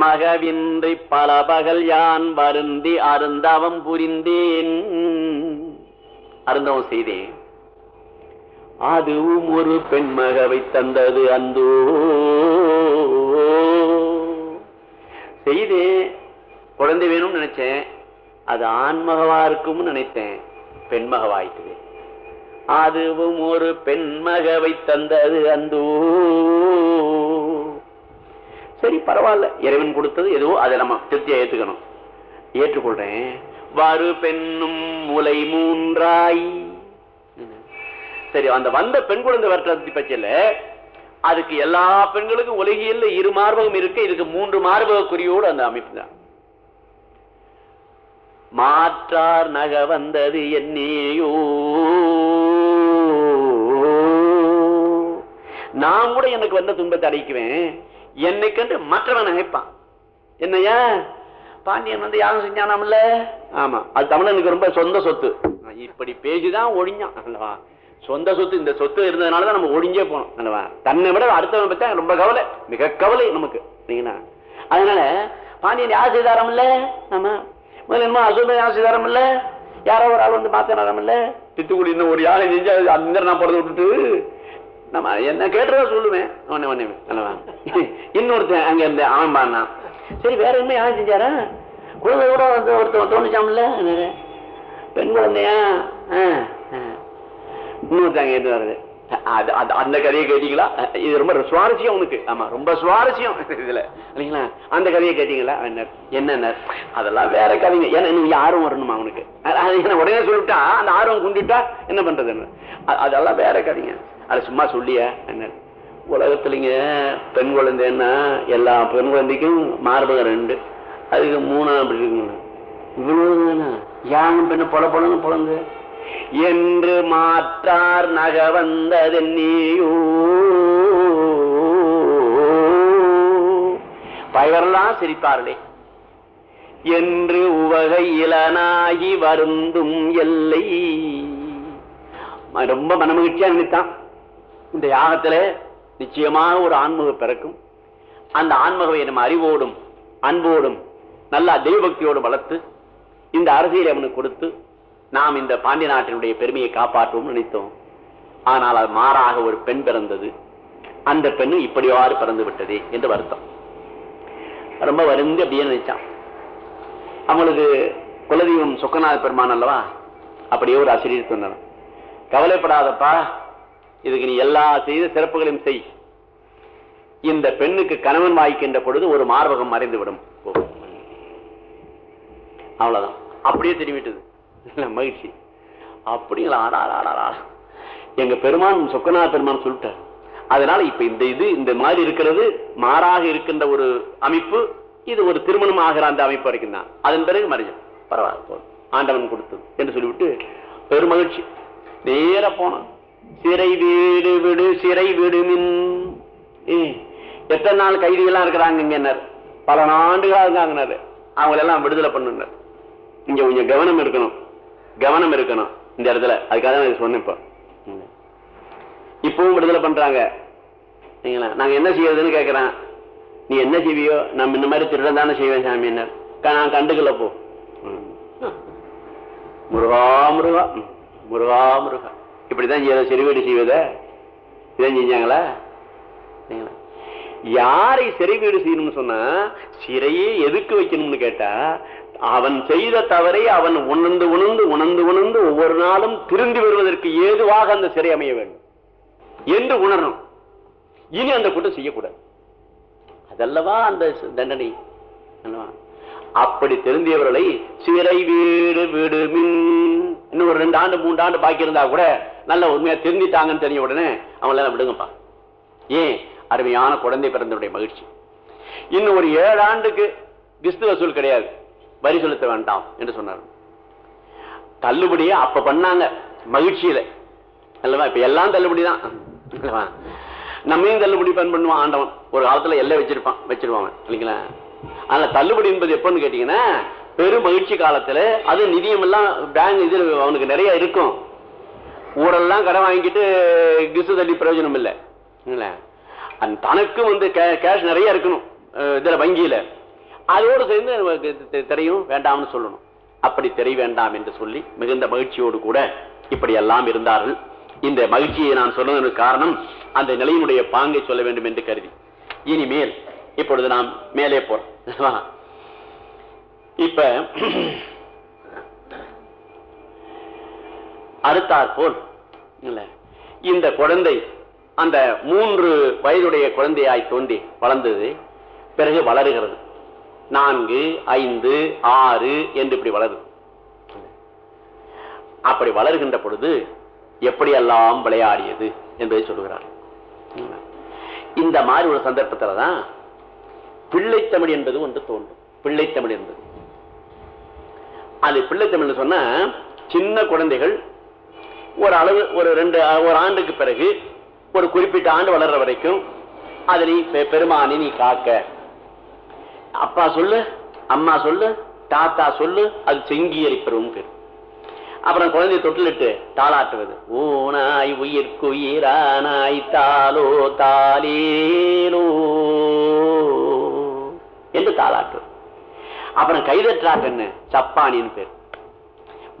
மகவின்றி பல பகல் யான் வருந்தி அருந்தவம் புரிந்தேன். அருந்தவம் செய்தேன். அதுவும் ஒரு பெண்மகவை தந்தது அந்தோ. செய்தேன். குழந்தை வேணும்னு நினைச்சேன். அது ஆண்மகவா இருக்கும்னு நினைத்தேன். பெண்மகவாயிட்டது அதுவும் ஒரு பெண்மகவை தந்தது அந்தோ. சரி பரவாயில்ல. இறைவன் கொடுத்தது எதுவோ அதை நம்ம திருப்தியா ஏத்துக்கணும். ஏற்றுக்கொள்றேன். வரு பெண்ணும் முலை மூன்றாய். சரி அந்த வந்த பெண் குழந்தை வரத்தை பட்சல அதுக்கு எல்லா பெண்களுக்கும் உலகியல்ல இரு மார்பகம் இருக்கு. இதுக்கு மூன்று மார்பக குறியோடு அந்த அமைப்பு தான். மாற்றார் நக வந்தது என்னையோ. நான் கூட எனக்கு வந்த துன்பத்தை அடைக்குவேன். என்னை கண்டு மற்றவன் நினைப்பான். என்னையா பாண்டியன் வந்து யாரும் செஞ்சானாம்ல? ஆமா அது தமிழனுக்கு ரொம்ப சொந்த சொத்து. இப்படி பேசிதான் ஒழிஞ்சான் அல்லவா? சொந்த சொத்து இந்த சொத்து இருந்ததுனாலதான் நம்ம ஒழிஞ்சே போனோம் அல்லவா? தன்னை விட அடுத்தவன் பத்தி ரொம்ப கவலை மிக கவலை நமக்கு சரிங்களா அதனால பாண்டியன் யார் செய்தாரம் இல்ல ஆமா. முதல்ல அசோக யார் செய்தாரம் இல்ல யாரோ ஒரு ஆள் வந்து மாத்தினாரம் இல்ல தித்துக்குடி ஒரு யாரை செஞ்சா அந்த நான் பிறந்து விட்டுட்டு நம்ம என்ன கேட்டுறதா சொல்லுவேன் ஒண்ணு ஒண்ணு அல்லவா இன்னொருத்தன் அங்க இருந்து அவன் பாடினான் சரி வேற என்ன யாரும் செஞ்சாரா? குழந்தையோட வந்து ஒருத்தன் தோணுச்சாம்ல பெண் குழந்தையா? ஆ, ஆ. இன்னொருத்தங்க எது வருது அந்த கதையை கேட்டீங்களா? இது ரொம்ப சுவாரஸ்யம் உனக்கு. ஆமா ரொம்ப சுவாரஸ்யம் இதுல. இல்லைங்களா? அந்த கதையை கேட்டீங்களா? என்ன என்ன அதெல்லாம் வேற கதைங்க. ஏன்னா நீங்க ஆர்வம் வரணுமா அவனுக்கு உடனே சொல்லிட்டா அந்த ஆர்வம் குண்டிட்டா என்ன பண்றது அதெல்லாம் வேற கதைங்க. அது சும்மா சொல்லிய? என்ன? உலகத்துலங்க பெண் குழந்தைன்னா எல்லா பெண் குழந்தைக்கும் மார்பகம் ரெண்டு. அதுக்கு மூணாம் அப்படி இருக்குங்க இவ்வளவு ஏன் பெண்ணு பொல பொலன்னு பொழந்து என்று மாற்றார் நக வந்ததென்னியோ பயவரெல்லாம் சிரிப்பார்களே. என்று உவகை இளனாகி வருந்தும் எல்லை. ரொம்ப மனமகிழ்ச்சியா நினைத்தான். இந்த யாகத்துல நிச்சயமாக ஒரு ஆன்மக பிறக்கும். அந்த ஆன்மகவை நம்ம அறிவோடும் அன்போடும் நல்லா தெய்வபக்தியோடு வளர்த்து இந்த அரசியலை அவனுக்கு கொடுத்து நாம் இந்த பாண்டிய நாட்டினுடைய பெருமையை காப்பாற்றுவோம் நினைத்தோம். ஆனால் அது மாறாக ஒரு பெண் பிறந்தது. அந்த பெண்ணு இப்படியாறு பிறந்து விட்டதே என்று வருத்தம். ரொம்ப வருந்தி அப்படியே நினைச்சான். அவங்களுக்கு குலதெய்வம் சொக்கநாத பெருமான் அல்லவா? அப்படியே ஒரு ஆசிரியர் சொன்னார். கவலைப்படாதப்பா இதுக்கு நீ எல்லா செய்த சிறப்புகளையும் செய். இந்த பெண்ணுக்கு கணவன் வாய்க்கின்ற பொழுது ஒரு மார்பகம் மறைந்து விடும் அவ்வளவுதான். அப்படியே திரும்பிட்டது. மகிழ்ச்சி? அப்படிங்களா? ஆடா எங்க பெருமான் சொக்கநாத பெருமான் சொல்லிட்டார். அதனால இப்ப இந்த இது இந்த மாதிரி இருக்கிறது மாறாக இருக்கின்ற ஒரு அமைப்பு இது ஒரு திருமணம் ஆகிற அந்த அமைப்பு வரைக்கும் தான். அதன் பிறகு மறைஞ்சோம் பரவாயில்ல போதும். ஆண்டவன் கொடுத்தது என்று சொல்லிவிட்டு பெருமகிழ்ச்சி. நேர போனோம் சிறை வீடு விடு சிறை விடுமின் ஏய், எத்தனை நாள் கைதிகள்லாம் இருக்கிறாங்க இங்கன்னர் பல ஆண்டுகளாக இருக்காங்கனாரு அவங்களெல்லாம் விடுதலை பண்ணுனர். இங்க கொஞ்சம் கவனம் இருக்கணும். கவனம் இருக்கணும் இந்த இடத்துல. அதுக்காக தான் நான் சொன்னேன் இப்போ. இப்பவும் விடுதலை பண்றாங்க. சரிங்களா? நாங்க என்ன செய்யறதுன்னு கேக்குறேன். நீ என்ன செய்வியோ? நம்ம இந்த மாதிரி திருடன் தானே செய்வேன் சாமி என்ன? நான் கண்டுக்கல போ. முருகா முருகா. முருகா முருகா. இப்படிதான் செய்யற செறிவீடு செய்வத? இதான் செஞ்சாங்களா? சரிங்களா? யாரை சிறை செய்யணும்னு சொன்னா சிறையே எதுக்கு வைக்கணும்னு கேட்டா அவன் செய்த தவறை அவன் உணர்ந்து உணர்ந்து உணர்ந்து உணர்ந்து ஒவ்வொரு நாளும் திரும்பி வருவதற்கு ஏதுவாக அந்த சிறை அமைய வேண்டும் என்று உணரணும். இனி அந்த குற்றம் செய்யக்கூடாது. அதல்லவா அந்த தண்டனை? அப்படி திருந்தியவர்களை சிறை வீடு விடுமின் இன்னும் ஒரு ரெண்டு ஆண்டு மூன்று ஆண்டு பாக்கி இருந்தா கூட நல்ல உண்மையா திருந்திட்டாங்கன்னு தெரிஞ்ச உடனே அவங்கள விடுங்கப்பா. ஏன்? அருமையான குழந்தை பிறந்தனுடைய மகிழ்ச்சி. இன்னும் ஒரு ஏழு ஆண்டுக்கு கிறிஸ்து வசூல் கிடையாது. வரி செலுத்த வேண்டாம் என்று சொன்னார். தள்ளுபடியே அப்ப பண்ணாங்க மகிழ்ச்சியில. அல்லவா? இப்ப எல்லாம் தள்ளுபடி தான். அல்லவா? நம்மையும் தள்ளுபடி பண் பண்ணுவான் ஆண்டவன். ஒரு காலத்துல எல்லாம் வச்சிருப்பான் வச்சிருவாங்க இல்லைங்களா? ஆனா தள்ளுபடி என்பது எப்பன்னு கேட்டீங்கன்னா பெரும் மகிழ்ச்சி காலத்துல அது நிதியம் எல்லாம் பேங்க் இது அவனுக்கு நிறைய இருக்கும். ஊரெல்லாம் கடன் வாங்கிட்டு கிசு தள்ளி பிரயோஜனம் இல்லை. தனக்கும் தனக்கு வந்து கேஷ் நிறைய இருக்கணும். இதுல வங்கியில. அதோடு சேர்ந்து நமக்கு திரையும் வேண்டாம்னு சொல்லணும். அப்படி தெரிய வேண்டாம் என்று சொல்லி மிகுந்த மகிழ்ச்சியோடு கூட இப்படி எல்லாம் இருந்தார்கள். இந்த மகிழ்ச்சியை நான் சொன்னதற்கு காரணம் அந்த நிலையினுடைய பாங்கை சொல்ல வேண்டும் என்று கருதி. இனிமேல் இப்பொழுது நாம் மேலே போறோம். இப்ப அடுத்தாற்போல் இந்த குழந்தை அந்த மூன்று வயதுடைய குழந்தையாய் தோண்டி வளர்ந்தது பிறகு வளருகிறது. நான்கு ஐந்து ஆறு என்று இப்படி வளருது அப்படி வளர்கின்ற பொழுது எப்படியெல்லாம் விளையாடியது என்பதை சொல்லுகிறார். இந்த மாதிரி ஒரு சந்தர்ப்பத்தில் தான் பிள்ளைத்தமிழ் என்பது ஒன்று தோன்றும். பிள்ளைத்தமிழ் என்பது. அது பிள்ளைத்தமிழ் சொன்னா சின்ன குழந்தைகள் ஒரு அளவு ஒரு ரெண்டு ஒரு ஆண்டுக்கு பிறகு ஒரு குறிப்பிட்ட ஆண்டு வளர்ற வரைக்கும் அதனை நீ பெ- பெருமானி நீ காக்க அப்பா சொல்லு அம்மா சொல்லு தாத்தா சொல்லு அது செங்கியறி பெறும் பேர். அப்புறம் குழந்தைய தொட்டிலிட்டு தாளாட்டுவது. ஊனாய் உயிர்க்குயிரானாய் தாலோ தாலேலோ என்று தாளாட்டு. அப்புறம் கைதற்றாக்கன்னு சப்பானின்னு பேர்.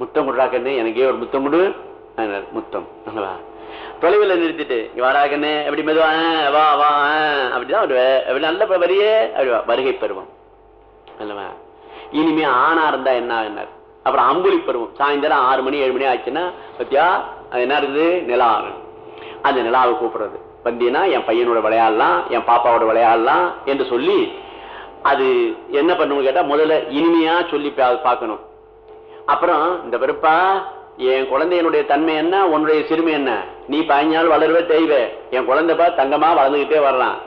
முத்தம் கொடுறாக்கன்னு எனக்கே ஒரு முத்தம் கொடு. முத்தம் அல்லவா? தொலைவில் நிறுத்திட்டு இங்க அப்படி மெதுவா வா வா அப்படிதான் அப்படி நல்ல வரியே அப்படி வருகை பருவம் அல்லவா? இனிமே ஆணா இருந்தா என்ன என்ன? அப்புறம் அம்புலி பருவம் சாயந்தரம் ஆறு மணி ஏழு மணி ஆச்சுன்னா பத்தியா அது என்ன இருக்குது? நிலா அந்த நிலாவை கூப்பிடுறது. வந்தீங்கன்னா என் பையனோட விளையாடலாம் என் பாப்பாவோட விளையாடலாம் என்று சொல்லி அது என்ன பண்ணணும் கேட்டா முதல்ல இனிமையா சொல்லி பார்க்கணும். அப்புறம் இந்த பிறப்பா என் குழந்தையனுடைய தன்மை என்ன? உன்னுடைய சிறுமை என்ன? நீ பதினாள் வளருவே தேய்வே. என் குழந்தைப்பா தங்கமா வளர்ந்துகிட்டே வர்றான்.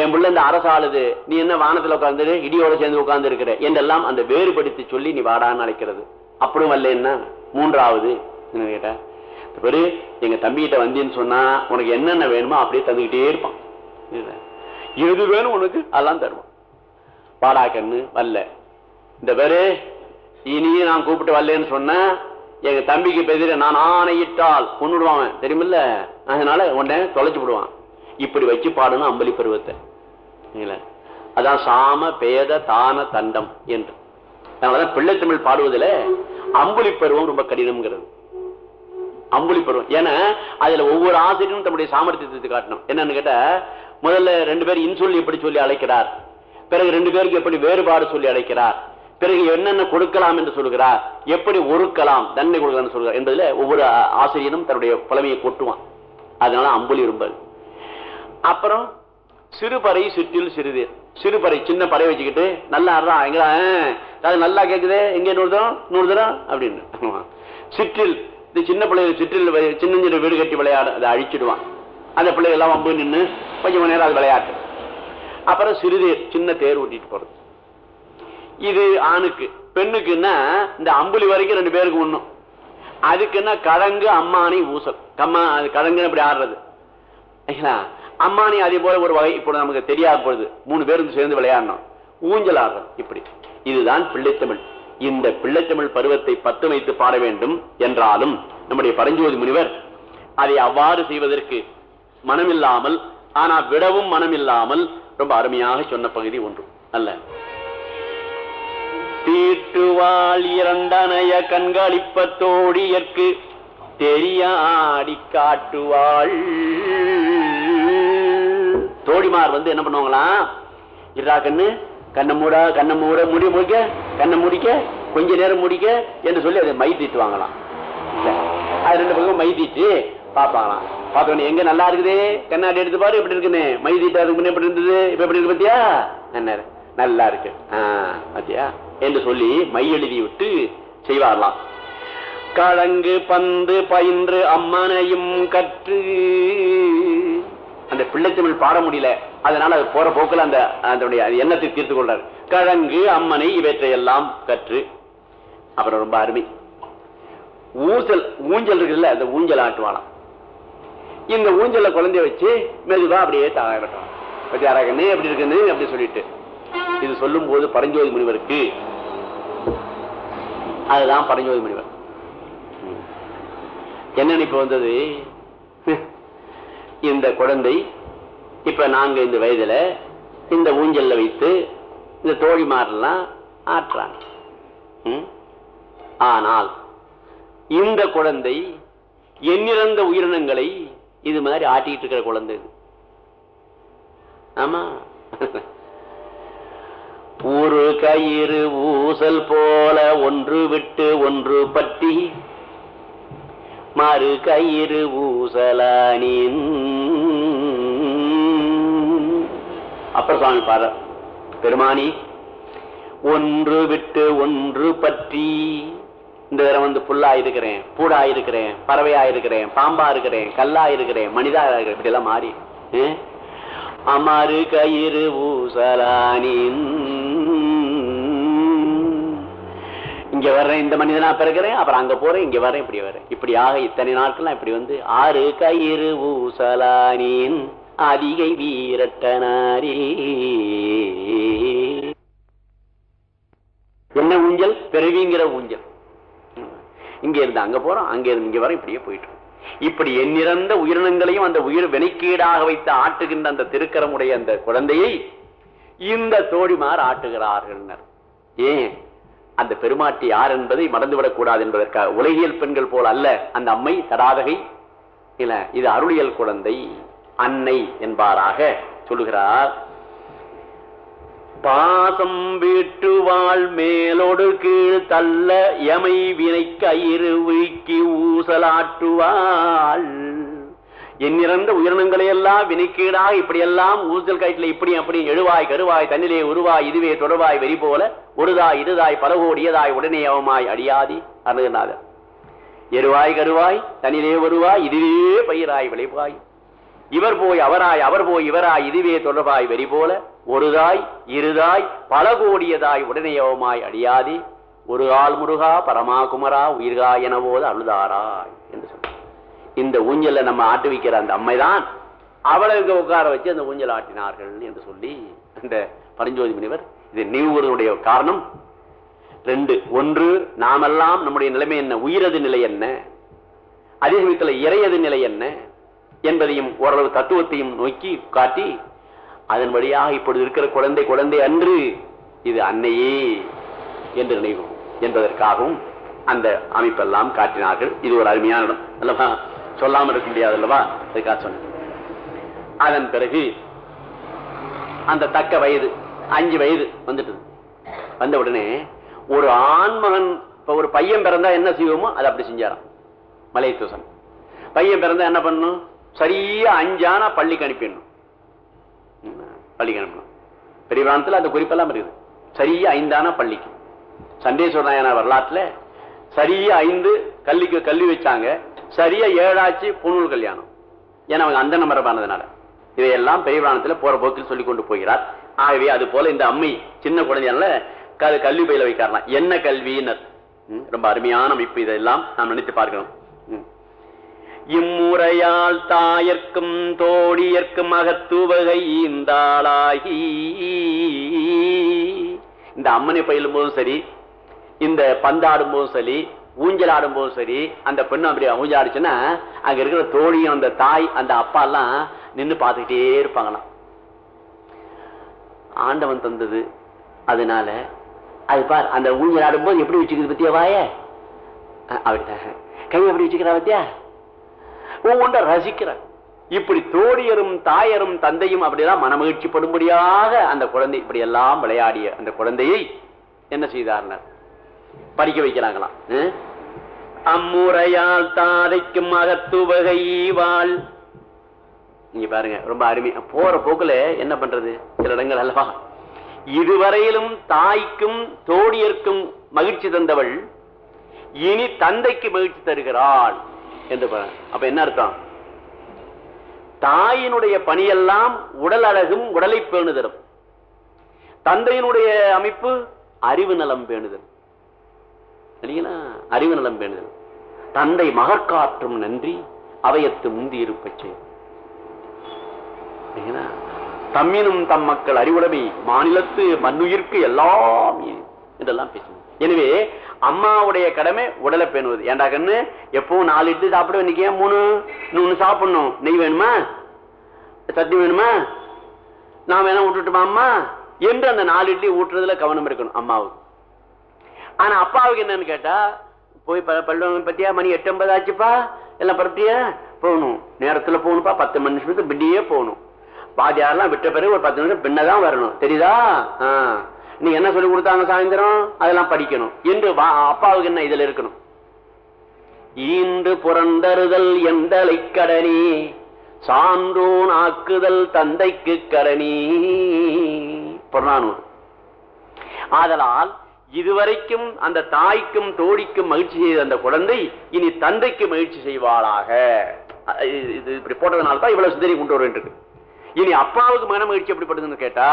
என் பிள்ளை இந்த அரசாளுது நீ என்ன வானத்துல உட்கார்ந்து இடியோட சேர்ந்து உட்கார்ந்து இருக்கிற என்றெல்லாம் அந்த வேறுபடுத்தி சொல்லி நீ வாடான்னு அழைக்கிறது. அப்படியும் வரலன்னா மூன்றாவது. என்ன மூன்றாவது இந்த பாரு எங்க தம்பிகிட்ட வந்தீன்னு சொன்னா உனக்கு என்னென்ன வேணுமோ அப்படியே தந்துகிட்டே இருப்பான். எது வேணும் உனக்கு அதெல்லாம் தருவான். வாடா கண்ணு வரல. இந்த பேரு இனியும் நான் கூப்பிட்டு வரலன்னு சொன்ன எங்க தம்பிக்கு பெதிர நான் ஆணையிட்டால் கொண்டுடுவான் அவன், தெரியுமில்ல? அதனால உடனே தொலைச்சு விடுவான் இப்படி வச்சு பாடணும் அம்பலி பருவத்தை. அதான் சாம பேத தான தண்டம் என்று. அதனாலதான் பிள்ளைத்தமிழ் பாடுவதில் அம்புலி பருவம் ரொம்ப கடினம்ங்கிறது. அம்புலி பருவம். ஏன்னா அதுல ஒவ்வொரு ஆசிரியரும் தம்முடைய சாமர்த்தியத்தை காட்டணும். என்னன்னு கேட்டா முதல்ல ரெண்டு பேர் இன்சொல் எப்படி சொல்லி அழைக்கிறார்? பிறகு ரெண்டு பேருக்கு எப்படி வேறுபாடு சொல்லி அழைக்கிறார்? பிறகு என்னென்ன கொடுக்கலாம் என்று சொல்கிறார் எப்படி ஒருக்கலாம் தண்டனை கொடுக்கலாம் சொல்கிறார் என்பதில் ஒவ்வொரு ஆசிரியரும் தன்னுடைய புலமையை கொட்டுவான். அதனால அம்புலி ரொம்ப அப்புறம் சிறுபறை சுற்றில் சிறிது. சிறுபறை சின்ன பறை வச்சுக்கிட்டு நல்லா ஆடுறான் எங்கடா அது நல்லா கேட்குது எங்கே நூறு தரம் நூறு தரம் அப்படின்னு. சிற்றில் இந்த சின்ன பிள்ளைகள் சிற்றில் சின்ன சின்ன வீடு கட்டி விளையாட அதை அழிச்சிடுவான். அந்த பிள்ளைகள் எல்லாம் வம்பு நின்று கொஞ்சம் மணி நேரம் அது விளையாட்டு. அப்புறம் சிறுதேர் சின்ன தேர் ஓட்டிட்டு போகிறது இது ஆணுக்கு. பெண்ணுக்குன்னா இந்த அம்புலி வரைக்கும் ரெண்டு பேருக்கு ஒண்ணும் அதுக்குன்னா கழங்கு அம்மானி ஊசல். கம்மா அது கழங்குன்னு இப்படி ஆடுறது. அம்மானி அதே போல ஒரு வகை இப்போ நமக்கு தெரியாது போகுது மூணு பேரும் சேர்ந்து விளையாடணும். ஊஞ்சல் ஆடுறோம் இப்படி. இதுதான் பிள்ளைத்தமிழ். இந்த பிள்ளைத்தமிழ் பருவத்தை பத்து வைத்து பாட வேண்டும் என்றாலும் நம்முடைய பரஞ்சோதி முனிவர் அதை அவ்வாறு செய்வதற்கு மனமில்லாமல் ஆனா விடவும் மனமில்லாமல் ரொம்ப அருமையாக சொன்ன பகுதி ஒன்று. அல்ல. தீட்டுவாள் இரண்டனைய கண்களிப்ப தோழியற்கு தெரியாடி காட்டுவாள். தோடிமார் வந்து என்ன பண்ணுவாங்களாம் இரா கண்ணு கண்ணை மூட கண்ணை மூட முடி முடிக்க கண்ணை முடிக்க கொஞ்ச நேரம் முடிக்க என்று சொல்லி அதை மை தீட்டுவாங்களாம். வாங்கலாம் அது ரெண்டு பக்கம் மை தீட்டு பார்ப்பாங்களாம். பார்த்தோன்னே எங்க நல்லா இருக்குதே? கண்ணாடி எடுத்து பாரு எப்படி இருக்குன்னு? மை தீட்டா இருக்கு முன்ன எப்படி இருந்தது? இப்ப எப்படி இருக்கு பத்தியா? என்ன நல்லா இருக்கு. ஆஹ் பத்தியா? என்று சொல்லி மை எழுதி விட்டு செய்வாரலாம் கழங்கு பந்து பயின்று அம்மனையும் கற்று. அந்த பிள்ளைத்தமிழ் பாட முடியல. அதனால அது போற போக்குல அந்த அதனுடைய அது எண்ணத்தை தீர்த்து கொள்றாரு. கழங்கு அம்மனை இவற்றையெல்லாம் கற்று. அப்புறம் ரொம்ப அருமை. ஊஞ்சல் ஊஞ்சல் இருக்குல்ல அந்த ஊஞ்சல் ஆட்டுவாளாம். இந்த ஊஞ்சல்ல குழந்தைய வச்சு மெதுவா அப்படியே தாழட்டும் பத்தியாராகன்னு எப்படி இருக்குன்னு? அப்படி சொல்லிட்டு. இது சொல்லும் போது பரஞ்சோதி முனிவருக்கு அதுதான் பரஞ்சோதி முனிவர். என்ன நினைப்பு வந்தது? இந்த குழந்தை இப்ப நாங்க இந்த வயதுல இந்த ஊஞ்சல்ல வைத்து இந்த தோழிமாரெல்லாம் ஆற்றாங்க. ஆனால் இந்த குழந்தை எண்ணிறந்த உயிரினங்களை இது மாதிரி ஆட்டிக்கிட்டு இருக்கிற குழந்தை ஆமா. ஒரு கயிறு ஊசல் போல ஒன்று விட்டு ஒன்று பற்றி. மறு கயிறு ஊசலானின். அப்புறம் சுவாமி பாரு பெருமானி ஒன்று விட்டு ஒன்று பற்றி. இந்த தடவை வந்து புல்லா இருக்கிறேன் பூடா இருக்கிறேன் பறவையா இருக்கிறேன் பாம்பா இருக்கிறேன் கல்லா இருக்கிறேன் மனிதா இருக்கிறேன் இப்படி எல்லாம் மாறி அஹ்? கயிறு ஊசலானின். இங்க வர்றேன் இந்த மனிதனா பிறகுறேன் அப்புறம் அங்க போறேன் இங்க வரேன் இப்படி வரேன் இப்படியாக இத்தனை நாட்கள் இப்படி வந்து ஆறு கயிறு ஊசலானின் அதிகை வீரட்டனாரி என்ன ஊஞ்சல்? பிறவிங்கிற ஊஞ்சல். இங்க இருந்து அங்க போறோம் அங்க இருந்து இங்க வர இப்படியே போயிட்டு இப்படி எண்ணிறந்த உயிரினங்களையும் அந்த உயிர் வினைக்கீடாக வைத்து ஆட்டுகின்ற அந்த திருக்கரமுடைய அந்த குழந்தையை இந்த தோழிமார் ஆட்டுகிறார்கள் ஏன்? அந்த பெருமாட்டி யார் என்பதை மறந்துவிடக் கூடாது என்பதற்காக உலகியல் பெண்கள் போல் அல்ல அந்த அம்மை தடாதகை. இல்ல இது அருளியல் குழந்தை அன்னை என்பாராக சொல்லுகிறார். பாசம் வீட்டுவாள் மேலோடு கீழ் தள்ள எமை வினை கயிறு வீக்கி ஊசலாட்டுவாள். எண்ணிறந்த உயிரினங்களை எல்லாம் வினைக்கீடாக இப்படியெல்லாம் ஊசல் கயிற்றுல இப்படி அப்படி எழுவாய் கருவாய் தன்னிலே உருவாய் இதுவே தொடர்வாய் வெறி போல ஒருதாய் இருதாய் பலகோடியதாய் உடனே அவமாய் அடியாதி அருணாதர் எருவாய் கருவாய் தனிலே வருவாய் இதுவே பயிராய் விளைவாய். இவர் போய் அவராய் அவர் போய் இவராய் இதுவே தொடர்பாய் வெறி போல ஒருதாய் இருதாய் பல கோடியதாய் உடனேயவமாய் அடியாதி ஒரு ஆள் முருகா பரமா குமரா உயிர்கா எனவோது அழுதாராய் என்று சொன்னார். இந்த ஊஞ்சலை நம்ம ஆட்டு வைக்கிற அந்த அம்மைதான். அவளை உட்கார வச்சு அந்த ஊஞ்சல் ஆட்டினார்கள் என்று சொல்லி அந்த பரஞ்சோதி முனிவர் இது நினைவுடைய காரணம். ரெண்டு ஒன்று நாமெல்லாம் நம்முடைய நிலைமை என்ன? உயிரது நிலை என்ன? அதே சமயத்தில் இறையது நிலை என்ன? என்பதையும் ஓரளவு தத்துவத்தையும் நோக்கி காட்டி அதன் வழியாக இப்பொழுது இருக்கிற குழந்தை குழந்தை அன்று இது அன்னையே என்று நினைவு என்பதற்காகவும் அந்த அமைப்பெல்லாம் காட்டினார்கள். இது ஒரு அருமையான இடம் அல்லவா? சொல்லாமல் இருக்க முடியாது அல்லவா அதுக்காக சொன்ன அதன் பிறகு அந்த தக்க வயது அஞ்சு வயது வந்துட்டு வந்த உடனே ஒரு ஆண்மகன் இப்ப ஒரு பையன் பிறந்தா என்ன செய்வோமோ அதை அப்படி செஞ்சாராம். மலையத்தூசன் பையன் பிறந்தா என்ன பண்ணணும்? சரியா அஞ்சானா பள்ளிக்கு அனுப்பிடணும். பள்ளிக்கு அனுப்பணும். பெரிய அந்த குறிப்பெல்லாம் இருக்குது. சரியா ஐந்தானா பள்ளிக்கு. சண்டேஸ்வர நாயனார் வரலாற்றுல சரியா ஐந்து கல்விக்கு கல்வி வச்சாங்க. சரியா ஏழாச்சு புனூல் கல்யாணம். ஏன்னா அவங்க அந்த நம்பரமானதுனால இதையெல்லாம் பெரிய போற போக்கில் சொல்லி கொண்டு போகிறார். ஆகவே அது போல இந்த அம்மை சின்ன குழந்தையால க- கல்வி பயில வைக்காரலாம். என்ன கல்வியினர்? ரொம்ப அருமையான அமைப்பு இதெல்லாம் நாம் நினைத்து பார்க்கணும். ம். இம்முறையால் தாயர்க்கும் தோழியர்க்கும் அகத்துவகை இந்தாளாகி. இந்த அம்மனை பயிலும் போதும் சரி இந்த பந்தாடும் போதும் சரி ஊஞ்சல் ஆடும் போது சரி அந்த பெண்ணு அப்படி ஊஞ்சல் ஆடுச்சுன்னா அங்க இருக்கிற தோழியும் அந்த தாய் அந்த அப்பா எல்லாம் நின்னு பார்த்துக்கிட்டே இருப்பாங்களாம். ஆண்டவன் தந்தது. அதனால அது பார் அந்த ஊஞ்சல் ஆடும்போது எப்படி வச்சுக்கிறது பத்தியா வாய? அப்படித்தான். கை எப்படி வச்சுக்கிறா பத்தியா? ஒவ்வொன்றை ரசிக்கிற. இப்படி தோழியரும் தாயரும் தந்தையும் அப்படிதான் மனமகிழ்ச்சிப்படும்படியாக அந்த குழந்தை இப்படி எல்லாம் விளையாடிய அந்த குழந்தையை என்ன செய்தார்னர் படிக்க வைக்கிறாங்களாம். அம்முறையால் தாதைக்கும் அகத்துவகை வாழ் நீங்க பாருங்க ரொம்ப அருமை. போற போக்குல என்ன பண்றது? சில இடங்கள் அல்லவா? இதுவரையிலும் தாய்க்கும் தோழியர்க்கும் மகிழ்ச்சி தந்தவள் இனி தந்தைக்கு மகிழ்ச்சி தருகிறாள் என்று அப்ப என்ன அர்த்தம்? தாயினுடைய பணியெல்லாம் உடல் அழகும் உடலை பேணுதலும். தந்தையினுடைய அமைப்பு அறிவு நலம் பேணுதல். இல்லைங்களா அறிவு நலம் பேணுதல் தந்தை மகற்காற்றும் நன்றி அவையத்து முந்தி இருப்பச்சே தம்மினும் தம் மக்கள் அறிவுடைமை மாநிலத்து மண்ணுயிர்க்கு எல்லாம் இதெல்லாம் பேசணும் எனவே அம்மாவுடைய கடமை உடலை பேணுவது. ஏண்டா கண்ணு? எப்பவும் நாலு இட்லி சாப்பிடுவோம் இன்னைக்கு ஏன் மூணு? இன்னொன்னு சாப்பிடணும். நெய் வேணுமா? சட்னி வேணுமா? நான் வேணா விட்டுட்டுமா அம்மா? என்று அந்த நாலு இட்லி ஊட்டுறதுல கவனம் இருக்கணும் அம்மாவுக்கு. ஆனா அப்பாவுக்கு என்னன்னு கேட்டா போய் ப- பத்தியா மணி எட்டு ஐம்பது ஆச்சுப்பா எல்லாம் பருத்தியா போகணும். நேரத்துல போகணும்ப்பா பத்து மணி நிமிஷத்துக்கு பிடியே போகணும். பாதியாரெல்லாம் விட்ட பிறகு ஒரு பத்து நிமிஷம் பின்னதான் வரணும். தெரியுதா? நீ என்ன சொல்லி கொடுத்தாங்க சாயந்தரம்? அதெல்லாம் படிக்கணும். என்று வா- அப்பாவுக்கு என்ன இதுல இருக்கணும்? ஈன்று புறந்தருதல் எந்தலை கடனி சான்றோன் ஆக்குதல் தந்தைக்கு கரணி புறநானூறு. ஆதலால் இதுவரைக்கும் அந்த தாய்க்கும் தோழிக்கும் மகிழ்ச்சி செய்த அந்த குழந்தை இனி தந்தைக்கு மகிழ்ச்சி செய்வாளாக. இது இது இப்படி போட்டதுனால தான் இவ்வளவு சிந்தனை கொண்டு வர வேண்டியிருக்கு இனி அப்பாவுக்கு மன மகிழ்ச்சி எப்படிப்படுதுன்னு கேட்டா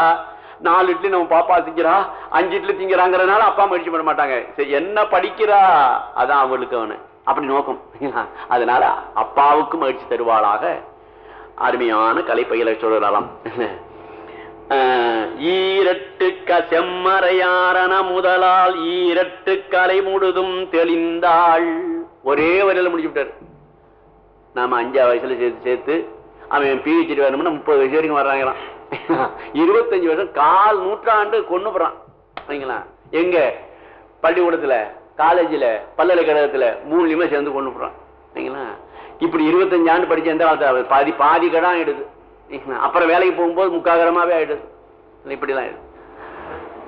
நாலு இட்லி நம்ம பாப்பா திங்கிறா அஞ்சு இட்லி திங்கிறாங்கிறதுனால அப்பா மகிழ்ச்சி பண்ண மாட்டாங்க. சரி, என்ன படிக்கிறா? அதான் அவளுக்கு அவனு அப்படி நோக்கம். அதனால அப்பாவுக்கு மகிழ்ச்சி தருவாளாக. அருமையான கலை பயில சொல்லலாம் ஈரட்டு க செம்மறையாரண முதலால் ஈரட்டு கலை முழுதும் தெளிந்தாள். ஒரே வரையில முடிச்சு விட்டாரு. நாம அஞ்சா வயசுல சேர்த்து சேர்த்து அவன் பிஹெச்டி வரணும்னா முப்பது வயசு வரைக்கும் வர்றாங்களாம். இருபத்தஞ்சு வருஷம் கால் நூற்றாண்டு கொண்டு போறான். சரிங்களா? எங்க? பள்ளிக்கூடத்துல காலேஜ்ல பல்கலைக்கழகத்துல மூணுலயுமே சேர்ந்து கொண்டு போறான். சரிங்களா? இப்படி இருபத்தஞ்சு ஆண்டு படிச்ச எந்த பாதி பாதி கடான் ஆயிடுது. அப்புறம் வேலைக்கு போகும்போது முக்காகரமாவே ஆயிடுது. இப்படிலாம் ஆயிடுது.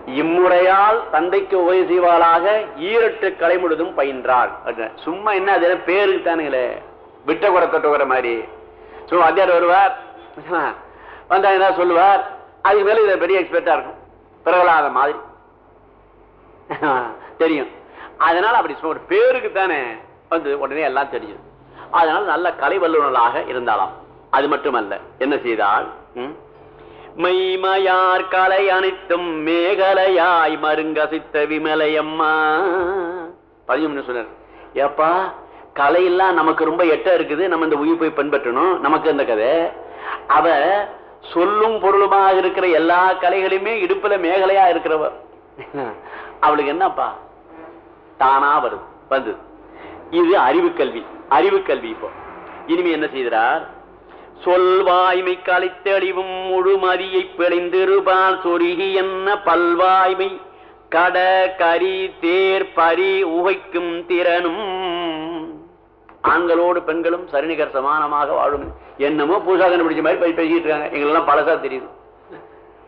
இம்முறையால் தந்தைக்கு உதவி செய்வாளாக ஈரட்டு கலை முழுதும் பயின்றாள். சும்மா என்ன அது பேருக்கு தானுங்களே விட்ட கூட தொட்ட மாதிரி. சும்மா அத்தியார் வருவார் வந்தா என்ன சொல்லுவார்? அதுக்கு மேல இது பெரிய எக்ஸ்பெர்ட்டா இருக்கும். பிறகலாத மாதிரி. தெரியும். அதனால அப்படி ஒரு பேருக்கு தானே வந்து உடனே எல்லாம் தெரியும். அதனால நல்ல கலை வல்லுநர்களாக இருந்தாலாம். அது மட்டுமல்ல. என்ன செய்தால்? மெய்மையார் கலை அனைத்தும் மேகலையாய் மருங்கசித்த விமலையம்மா. பதிமூணு சொன்னார் ஏப்பா கலையெல்லாம் நமக்கு ரொம்ப எட்ட இருக்குது. நம்ம இந்த உயிர் போய் பின்பற்றணும் நமக்கு அந்த கதை? அவ சொல்லும் பொருளுமாக இருக்கிற எல்லா கலைகளையுமே இடுப்புல மேகலையா இருக்கிறவ. அவளுக்கு என்னப்பா? தானா வருது வந்து இது அறிவு கல்வி. அறிவு கல்வி இப்போ. இனிமே என்ன செய்கிறார்? சொல்வாய்மை கலைத்தெளிவும் முழுமதியை பிழைந்திருபால் சொருகி என்ன பல்வாய்மை? கட கரி தேர் பரி உகைக்கும் திறனும். ஆண்களோடு பெண்களும் சரிநிகர் சமானமாக வாழும். என்னமோ பூசா கண்டுபிடிச்ச மாதிரி போய் பேசிட்டு இருக்காங்க. எங்களெல்லாம் பழசா தெரியுது.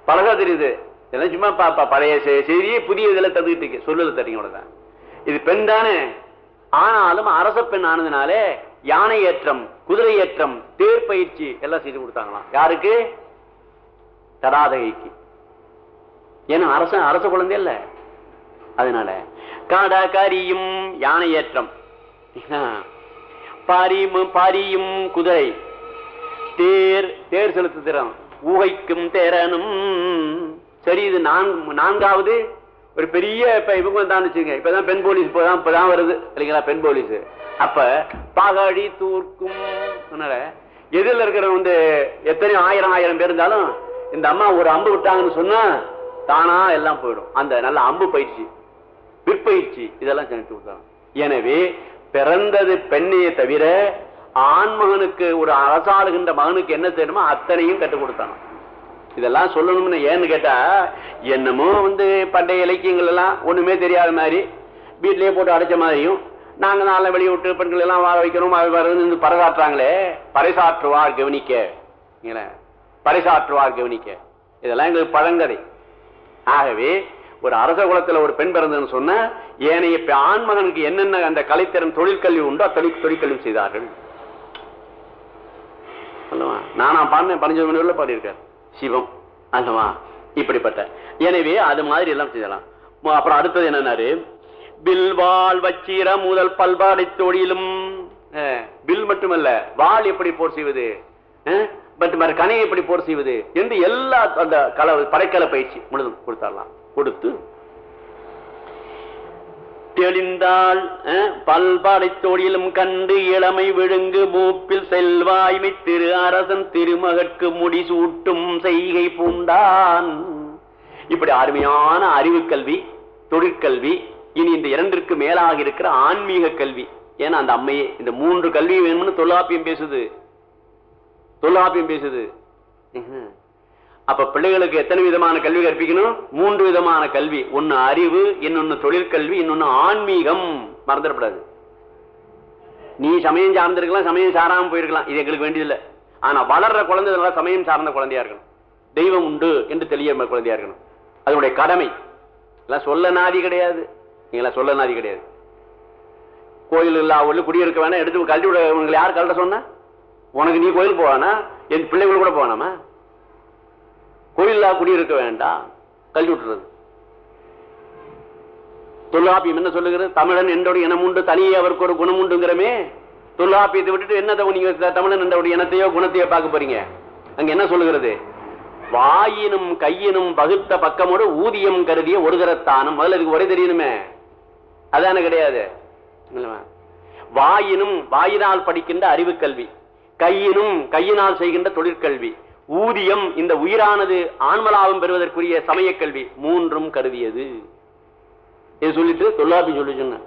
பழசா தெரியுது. இதெல்லாம் சும்மா பாப்பா பழைய செய்தியே புதிய இதில் தந்துகிட்டு இருக்கு. சொல்லுதல் தெரியும் இது பெண் தானே? ஆனாலும் அரச பெண் ஆனதுனாலே யானை ஏற்றம் குதிரை ஏற்றம் தேர் பயிற்சி எல்லாம் செய்து கொடுத்தாங்களாம். யாருக்கு? தராதகைக்கு. ஏன்னா அரச அரச குழந்தை இல்ல. அதனால காடா காரியும் யானை ஏற்றம் பாரியும் பாரியும் குதிரை. தேர் தேர் செலுத்து திறன் ஊகைக்கும் தேரனும் சரி இது நான்காவது ஒரு பெரிய இப்ப இவங்க வந்தான்னு வச்சுங்க இப்பதான் பெண் போலீஸ் இப்பதான் இப்பதான் வருது. இல்லைங்களா பெண் போலீஸ். அப்ப பாகாடி தூர்க்கும் அதனால எதிரில் இருக்கிற வந்து எத்தனை ஆயிரம் ஆயிரம் பேர் இருந்தாலும் இந்த அம்மா ஒரு அம்பு விட்டாங்கன்னு சொன்னா தானா எல்லாம் போயிடும். அந்த நல்ல அம்பு பயிற்சி விற்பயிற்சி இதெல்லாம் செஞ்சு கொடுத்தாங்க. எனவே பிறந்தது பெண்ணையே தவிர ஆண் மகனுக்கு ஒரு அரசாளுகின்ற மகனுக்கு என்ன செய்யணுமோ அத்தனையும் கற்றுக் கொடுத்தானோ இதெல்லாம் சொல்லணும்னு ஏன்னு கேட்டா என்னமோ வந்து பண்டைய இலக்கியங்கள் எல்லாம் ஒண்ணுமே தெரியாத மாதிரி வீட்டிலேயே போட்டு அடைச்ச மாதிரியும் நாங்க நாள வெளியூட்டு விட்டு பெண்கள் எல்லாம் வாழ வைக்கிறோம் அது பறைசாற்றுறாங்களே பறைசாற்றுவார் கவனிக்க. பறைசாற்றுவார் கவனிக்க. இதெல்லாம் எங்களுக்கு பழங்கதை. ஆகவே ஒரு அரச குலத்துல ஒரு பெண் பிறந்ததுன்னு சொன்ன ஏனைய பெ- ஆண் மகனுக்கு என்னென்ன அந்த கலைத்திறன் தொழிற்கல்வி உண்டோ தொழில் தொழிற்கல்வி செய்தார்கள். அல்லவா? நானா பாடினேன் பதினஞ்சு மணி வரல சிவம். அல்லவா? இப்படிப்பட்ட. எனவே அது மாதிரி எல்லாம் செய்யலாம். அப்புறம் அடுத்தது என்னன்னாரு? பில்வால் வச்சிர முதல் பல்பாடை தொழிலும். பில் மட்டுமல்ல வாள் எப்படி போர் செய்வது? அஹ், பட் மறு எப்படி போர் செய்வது? என்று எல்லா அந்த கல படைக்கல பயிற்சி முழுதும் கொடுத்தாடலாம் கொடுத்து தெளிந்தால் அஹ், பல்பாடை தொழிலும் கண்டு இளமை விழுங்கு மூப்பில் செல்வாய்மை திரு அரசன் திருமகற்கு முடிசூட்டும் செய்கை பூண்டான். இப்படி அருமையான அறிவு கல்வி தொழிற்கல்வி இனி இந்த இரண்டிற்கு மேலாக இருக்கிற ஆன்மீக கல்வி. ஏன்னா அந்த அம்மையே இந்த மூன்று கல்வி வேணும்னு தொல்லாப்பியம் பேசுது. தொல்லாப்பியம் பேசுது. அப்ப பிள்ளைகளுக்கு எத்தனை விதமான கல்வி கற்பிக்கணும்? மூன்று விதமான கல்வி. ஒன்னு அறிவு இன்னொன்னு தொழிற்கல்வி இன்னொன்னு ஆன்மீகம். மறந்துடக்கூடாது நீ சமயம் சார்ந்திருக்கலாம் சமயம் சாராம போயிருக்கலாம். இது எங்களுக்கு வேண்டியதில்லை. ஆனா வளர்ற குழந்தைகள் சமயம் சார்ந்த குழந்தையா இருக்கணும். தெய்வம் உண்டு என்று தெளிய குழந்தையா இருக்கணும். அதனுடைய கடமை. எல்லாம் சொல்ல நாதி கிடையாது. நீங்களா சொல்ல நாதி கிடையாது. கோயில் இல்லா உள்ள குடியிருக்க வேணாம் எடுத்து கல்வி விட உங்களை யார் கல்ட சொன்ன? உனக்கு நீ கோயில் போவானா? என் பிள்ளைகள் கூட போவானாமா? கோயிலா குடியிருக்க வேண்டாம். கல்வி விட்டுறது. தொல்லாப்பியம் என்ன சொல்லுகிறது? தமிழன் என்றோட இனம் உண்டு தனியே அவருக்கு ஒரு குணம் உண்டுங்கிறமே. தொல்லாப்பியத்தை விட்டுட்டு என்ன நீங்க தமிழன் என்ற இனத்தையோ குணத்தையோ பார்க்க போறீங்க. அங்க என்ன சொல்லுகிறது? வாயினும் கையினும் பகுத்த பக்கமோடு ஊதியம் கருதிய ஒரு தரத்தானம் முதல்ல இதுக்கு ஒரே தெரியணுமே. அதான கிடையாது. வாயினும் வாயினால் படிக்கின்ற அறிவு கல்வி. கையினும் கையினால் செய்கின்ற தொழிற்கல்வி. ஊதியம் இந்த உயிரானது ஆன்மலாபம் பெறுவதற்குரிய சமய கல்வி மூன்றும் கருதியது. இது சொல்லிட்டு தொல்லாப்பி சொல்லி சொன்ன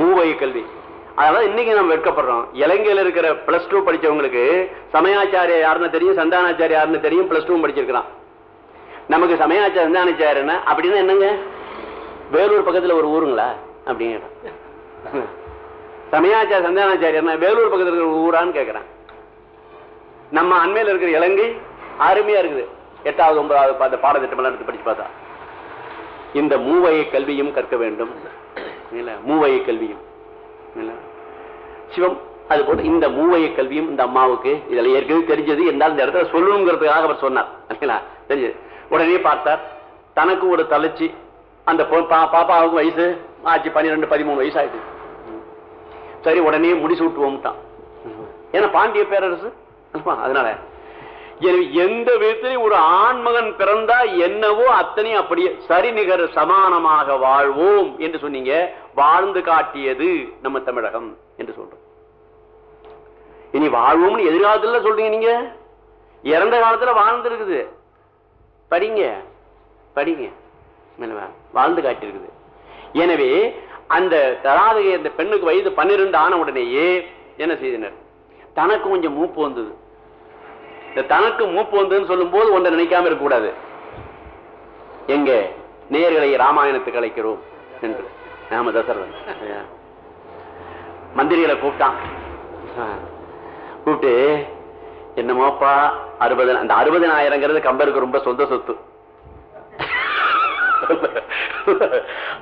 மூவகை கல்வி. அதாவது இன்னைக்கு நம்ம வெட்கப்படுறோம். இலங்கையில் இருக்கிற பிளஸ் டூ படிச்சவங்களுக்கு சமயாச்சாரிய யாருன்னு தெரியும் சந்தானாச்சாரிய யாருன்னு தெரியும் பிளஸ் டூ படிச்சிருக்கிறான். நமக்கு சமயாச்சார சந்தானாச்சாரியன அப்படின்னா என்னங்க? வேலூர் பக்கத்துல ஒரு ஊருங்களா? அப்படிங்கிற சமயாச்சார சந்தானாச்சாரியர்னா வேலூர் பக்கத்துல இருக்கிற ஊரான்னு கேட்கிறேன் நம்ம அண்மையில் இருக்கிற இலங்கை அருமையா இருக்குது. எட்டாவது ஒன்பதாவது அந்த பாடத்திட்டம் எடுத்து படிச்சு பார்த்தா. இந்த மூவகை கல்வியும் கற்க வேண்டும். மூவகை கல்வியும். சிவம் அது போல இந்த மூவகை கல்வியும் இந்த அம்மாவுக்கு இதுல ஏற்கனவே தெரிஞ்சது. என்றால் இந்த இடத்துல சொல்லணுங்கிறதுக்காக அவர் சொன்னார். தெரிஞ்சது. உடனே பார்த்தார். தனக்கு ஒரு தலைச்சி. அந்த பாப்பாவுக்கு வயசு ஆச்சு பன்னிரெண்டு பதிமூணு வயசு ஆயிடுச்சு சரி உடனே முடிசூட்டுவோம்ட்டான். ஏன்னா பாண்டிய பேரரசு அதனால. எந்த விதத்திலையும் ஒரு ஆண்மகன் பிறந்தா என்னவோ அத்தனையும் அப்படியே சரிநிகர் சமானமாக வாழ்வோம் என்று சொன்னீங்க. வாழ்ந்து காட்டியது நம்ம தமிழகம் என்று சொல்றோம். இனி வாழ்வோம்னு எதிர்காலத்துல சொல்றீங்க நீங்க? இறந்த காலத்துல வாழ்ந்து இருக்குது படிங்க. படிங்க வாழ்ந்து காட்டியிருக்குது. எனவே அந்த தராதகை அந்த பெண்ணுக்கு வயது பன்னிரெண்டு ஆன உடனேயே என்ன செய்தனர்? தனக்கு கொஞ்சம் மூப்பு வந்தது. தனக்கு மூப்பு வந்து சொல்லும் போது ஒன்றை நினைக்காம இருக்கக்கூடாது. எங்க? நேர்களை ராமாயணத்துக்கு அழைக்கிறோம் என்று. நாம தசரதன். மந்திரிகளை கூப்பிட்டான். கூப்பிட்டு என்னமோப்பா அறுபது அந்த அறுபதனாயிரங்கிறது கம்பருக்கு ரொம்ப சொந்த சொத்து.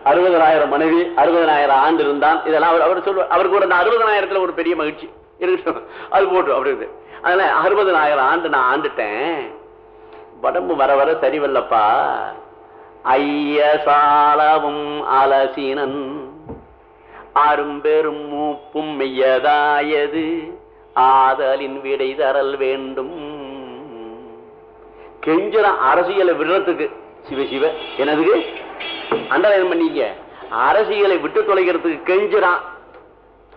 அறுபதனாயிரம் மனைவி அறுபதனாயிரம் ஆண்டு இருந்தான். இதெல்லாம் அவர் அவர் சொல்லுவார். அவருக்கு ஒரு அந்த அறுபதனாயிரத்துல ஒரு பெரிய மகிழ்ச்சி. இருக்கு அது போட்டு அப்படி இருக்கு. அதனால அறுபதனாயிரம் ஆண்டு நான் ஆண்டுட்டேன். உடம்பு வர வர சரிவல்லப்பா. ஐய சாலவும் அலசீனன் அரும்பெரும் மூப்பும் மெய்யதாயது. ஆதலின் விடை தரல் வேண்டும். கெஞ்சர அரசியலை விடுறதுக்கு சிவ சிவ என்னதுக்கு? அண்டர்லைன் பண்ணீங்க அரசியலை விட்டு தொலைக்கிறதுக்கு கெஞ்சுறான்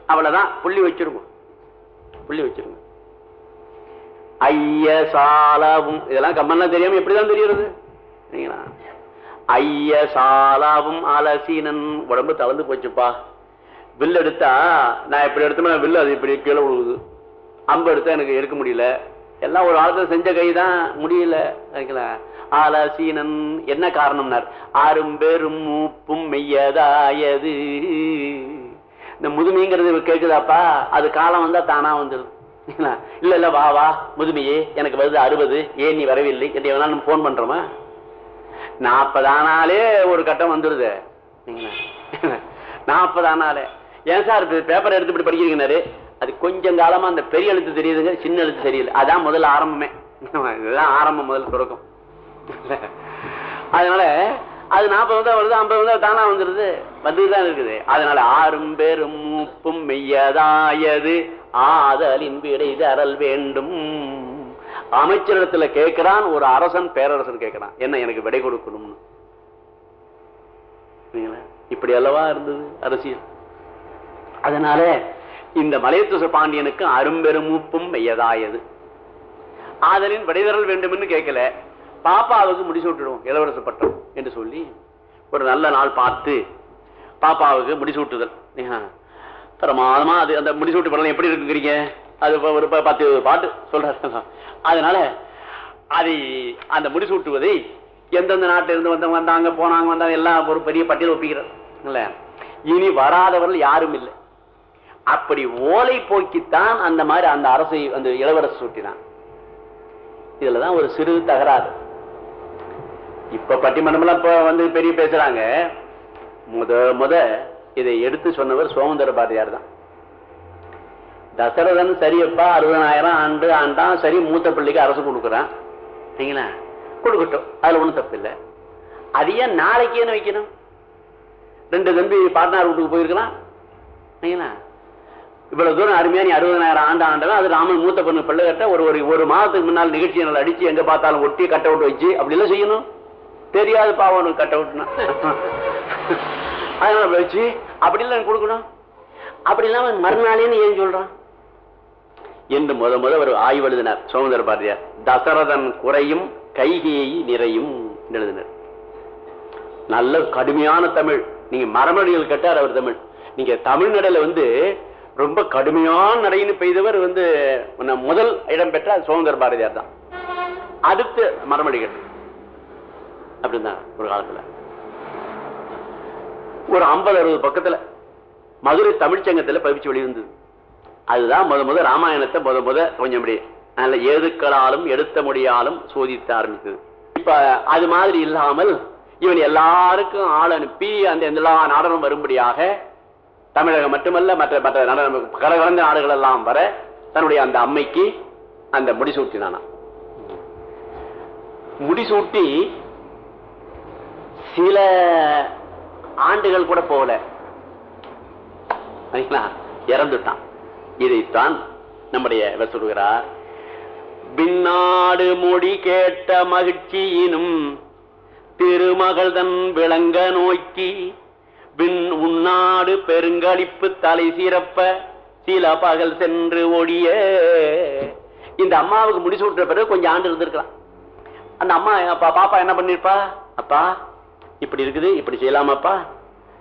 அவ்வளவுதான். புள்ளி வச்சிருக்கும் புள்ளி வச்சிருக்கும் ஐய சாலாவும் இதெல்லாம் கம்மல்லாம் தெரியாம எப்படிதான் தெரியறது ஐய சாலாவும் அலசீனன். உடம்பு தளர்ந்து போச்சுப்பா. வில் எடுத்தா நான் இப்படி எடுத்தோம்னா வில் அது இப்படி கீழே விழுகுது அம்பு எடுத்தா எனக்கு எடுக்க முடியல. எல்லாம் ஒரு ஆளுக்கு செஞ்ச கை தான் முடியல ஆலசீனன் என்ன காரணம்னார்? ஆறும் பேரும் மூப்பும் மெய்யதாயது. இந்த முதுமைங்கிறது கேட்குதாப்பா அது காலம் வந்தா தானா வந்துடும். இல்ல இல்ல வா வா முதுமையே எனக்கு வருது அறுபது ஏன் நீ வரவில்லை? என்று வேணாலும் போன் பண்றோமா? நாற்பது ஆனாலே ஒரு கட்டம் வந்துடுது நாற்பது ஆனாலே ஏன் சார் பேப்பர் எடுத்து இப்படி படிக்கிறீங்கன்னாரு? அது கொஞ்சம் காலமா அந்த பெரிய எழுத்து தெரியுதுங்க சின்ன எழுத்து தெரியல. அதான் முதல்ல ஆரம்பமே. இதுதான் ஆரம்பம் முதல் தொடக்கம். அதனால அது நாற்பது வந்தா வருது ஐம்பது வந்தா தானா வந்துருது. வந்துதான் இருக்குது. அதனால ஆறும் பேரும் மூப்பும் மெய்யதாயது. ஆதலின் இது அரள் வேண்டும். அமைச்சரிடத்துல கேட்கிறான் ஒரு அரசன் பேரரசன் கேட்கிறான் என்ன எனக்கு விடை கொடுக்கணும்னு? இப்படி அல்லவா இருந்தது அரசியல்? அதனால இந்த மலையத்துச பாண்டியனுக்கு அரும்பெருமூப்பும் மெய்யதாயது. ஆதலின் விடைதரல் வேண்டும் என்று கேட்கல பாப்பாவுக்கு முடிச்சு விட்டுடுவோம் பட்டம் என்று சொல்லி ஒரு நல்ல நாள் பார்த்து பாப்பாவுக்கு முடிசூட்டுதல் பிரமாதமா அது அந்த முடிசூட்டு படம் எப்படி இருக்குங்கிறீங்க அது ஒரு பத்து பாட்டு சொல்ற அதனால அதை அந்த முடிசூட்டுவதை எந்தெந்த நாட்டில இருந்து வந்தவங்க வந்தாங்க போனாங்க வந்தாங்க எல்லாம் ஒரு பெரிய பட்டியல் ஒப்பிக்கிறார். இனி வராதவர்கள் யாரும் இல்லை. அப்படி ஓலை போக்கித்தான் அந்த மாதிரி அந்த அரசை அந்த இளவரசு சூட்டினான். இதுலதான் ஒரு சிறு தகராறு. இப்ப பட்டிமன்றம் எல்லாம் இப்ப வந்து பெரிய பேசுறாங்க. முத முத இதை எடுத்து சொன்னவர் சோமந்தர பாரதியார் தான். தசரதன் சரியப்பா அறுபதனாயிரம் ஆண்டு ஆண்டான் சரி மூத்த பிள்ளைக்கு அரசு கொடுக்குறான். சரிங்களா? கொடுக்கட்டும் அதுல ஒண்ணும் தப்பு இல்லை. அது நாளைக்கேன்னு வைக்கணும்? ரெண்டு தம்பி பாட்னார் வீட்டுக்கு போயிருக்கலாம். சரிங்களா? இவ்வளவு தூரம் அருமையா நீ அறுபதாயிரம் ஆண்டு ஆண்டவன் அது ராமன் மூத்த பொண்ணு பிள்ளை கட்ட ஒரு ஒரு ஒரு மாதத்துக்கு முன்னால் நிகழ்ச்சி நல்லா அடிச்சு எங்க பார்த்தாலும் ஒட்டி கட்ட அவுட் வச்சு அப்படி எல்லாம் செய்யணும். தெரியாது பாவம் கட்ட அவுட்னா வச்சு அப்படி எல்லாம் கொடுக்கணும்? அப்படி இல்லாம மறுநாளேன்னு ஏன் சொல்றான்? என்று முத முத ஒரு ஆய்வு எழுதினார். சோமந்தர பாரதியார் தசரதன் குறையும் கைகையை நிறையும் எழுதினர். நல்ல கடுமையான தமிழ். நீங்க மரமடிகள் கேட்டார் அவர் தமிழ். நீங்க தமிழ்நடையில வந்து ரொம்ப கடுமையான நடைன்னு பெய்தவர் வந்து முதல் இடம் பெற்ற சோமந்தர பாரதியார் தான். அடுத்து மரமடிகள் அப்படிதான் ஒரு காலத்துல. ஒரு ஐம்பது அறுபது பக்கத்துல மதுரை தமிழ்ச்சங்கத்துல பதிச்சு வெளியிருந்தது அதுதான் முத முத ராமாயணத்தை முத முத கொஞ்சம் இப்படி நல்ல ஏதுக்களாலும் எடுத்த முடியாலும் சோதித்து ஆரம்பித்தது. இப்ப அது மாதிரி இல்லாமல் இவன் எல்லாருக்கும் ஆள் அனுப்பி அந்த எல்லா நாடகம் வரும்படியாக தமிழகம் மட்டுமல்ல மற்ற மற்ற நடன கலகலந்த நாடுகள் எல்லாம் வர தன்னுடைய அந்த அம்மைக்கு அந்த முடிசூட்டினானா முடிசூட்டி சில ஆண்டுகள் கூட போகல. இறந்துட்டான். இதைத்தான் நம்முடைய சொல்கிறார் பின்னாடு மொழி கேட்ட மகிழ்ச்சியினும் திருமகள் தன் விளங்க நோக்கி பின் உன்னாடு பெருங்களிப்பு தலை சிறப்ப சில பகல் சென்று ஒடிய. இந்த அம்மாவுக்கு முடிசூட்டுற பிறகு கொஞ்சம் ஆண்டு இருந்திருக்கலாம். அந்த அம்மா அப்பா பாப்பா என்ன பண்ணிருப்பா? அப்பா இப்படி இருக்குது இப்படி செய்யலாமாப்பா?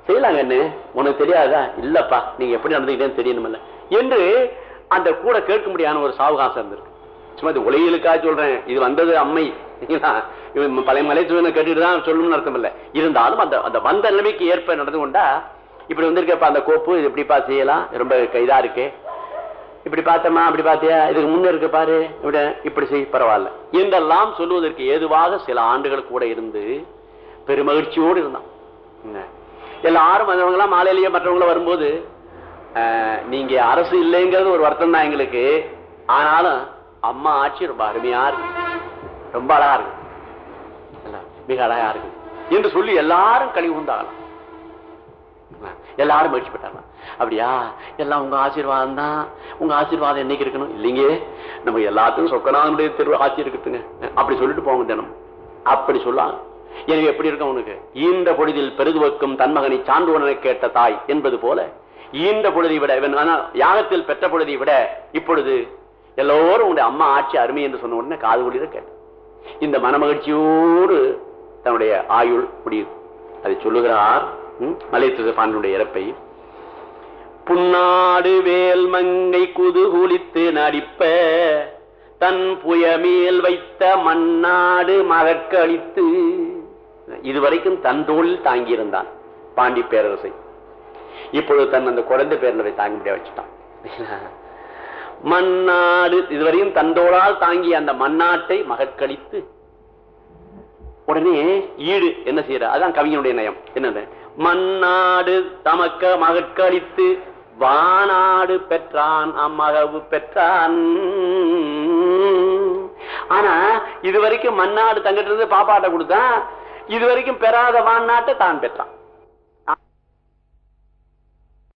செய்யலாங்கன்னு உனக்கு தெரியாதா? இல்லப்பா. நீங்க எப்படி நடந்துக்கிட்டேன்னு தெரியணுமில்ல. என்று அந்த கூட கேட்க முடியாத ஒரு சாவகாசம் இருந்திருக்கு. சும்மா இது உலகிலுக்காக சொல்றேன். இது வந்தது அம்மை. பழைய மலை சூழலை கேட்டுட்டு தான் சொல்லணும்னு அர்த்தம் இல்லை. இருந்தாலும் அந்த அந்த வந்த நிலைமைக்கு ஏற்ப நடந்து கொண்டா இப்படி வந்திருக்கப்ப அந்த கோப்பு இது எப்படிப்பா செய்யலாம்? ரொம்ப கைதா இருக்கு. இப்படி பார்த்தமா அப்படி பார்த்தியா? இதுக்கு முன்ன இருக்க பாரு. இப்படி இப்படி செய் பரவாயில்ல. என்றெல்லாம் சொல்லுவதற்கு ஏதுவாக சில ஆண்டுகள் கூட இருந்து பெருமகிழ்ச்சியோடு இருந்தான். எல்லாரும் வந்தவங்க எல்லாம் மாலையிலேயே மற்றவங்கள வரும்போது அஹ், நீங்க அரசு இல்லைங்கிறது ஒரு வருத்தம் தான் எங்களுக்கு. ஆனாலும் அம்மா ஆட்சி ரொம்ப அருமையா இருக்கு. ரொம்ப அழகா இருக்கு. மிக அழகா இருக்கு. என்று சொல்லி எல்லாரும் கழிவு உண்டாகலாம். எல்லாரும் மகிழ்ச்சி பெற்றாங்க அப்படியா? எல்லாம் உங்க ஆசீர்வாதம் தான். உங்க ஆசீர்வாதம் என்னைக்கு இருக்கணும்? இல்லைங்க. நம்ம எல்லாத்துக்கும் சொக்கனானுடைய தெரு ஆட்சி இருக்குதுங்க. அப்படி சொல்லிட்டு போங்க தினம். அப்படி சொல்லுவாங்க எனவே எப்படி இருக்கும் உனக்கு? ஈந்த பொழுதில் பெருதுவக்கும் தன்மகனை மகனை கேட்ட தாய் என்பது போல ஈந்த பொழுதை விட இவன் யாகத்தில் பெற்ற பொழுதை விட இப்பொழுது எல்லோரும் உங்களுடைய அம்மா ஆட்சி அருமை என்று சொன்ன உடனே காது குளிர கேட்டேன். இந்த மனமகிழ்ச்சியோடு தன்னுடைய ஆயுள் முடியுது. அதை சொல்லுகிறார் மலைத்துசபானுடைய இறப்பை. புன்னாடு வேல் மங்கை குதுகுலித்து நடிப்ப தன் புயமேல் வைத்த மண்ணாடு மகற்களித்து இதுவரைக்கும் தன் தோளில் தாங்கியிருந்தான் பாண்டி பேரரசை. இப்பொழுது தன் அந்த குழந்தை பேர்ல தாங்க முடியாது வச்சுட்டான். மண்ணாடு இதுவரையும் தந்தோளால் தாங்கிய அந்த மண்ணாட்டை மகற்களித்து உடனே ஈடு என்ன செய்யற அதான் கவிஞனுடைய நயம். என்னது? மண்ணாடு தமக்க மகற்களித்து வானாடு பெற்றான் அம்மகவு பெற்றான். ஆனா இதுவரைக்கும் மண்ணாடு தங்கிட்டு இருந்து பாப்பாட்ட கொடுத்தான் இது வரைக்கும் பெறாத வான் நாட்டை தான் பெற்றான்.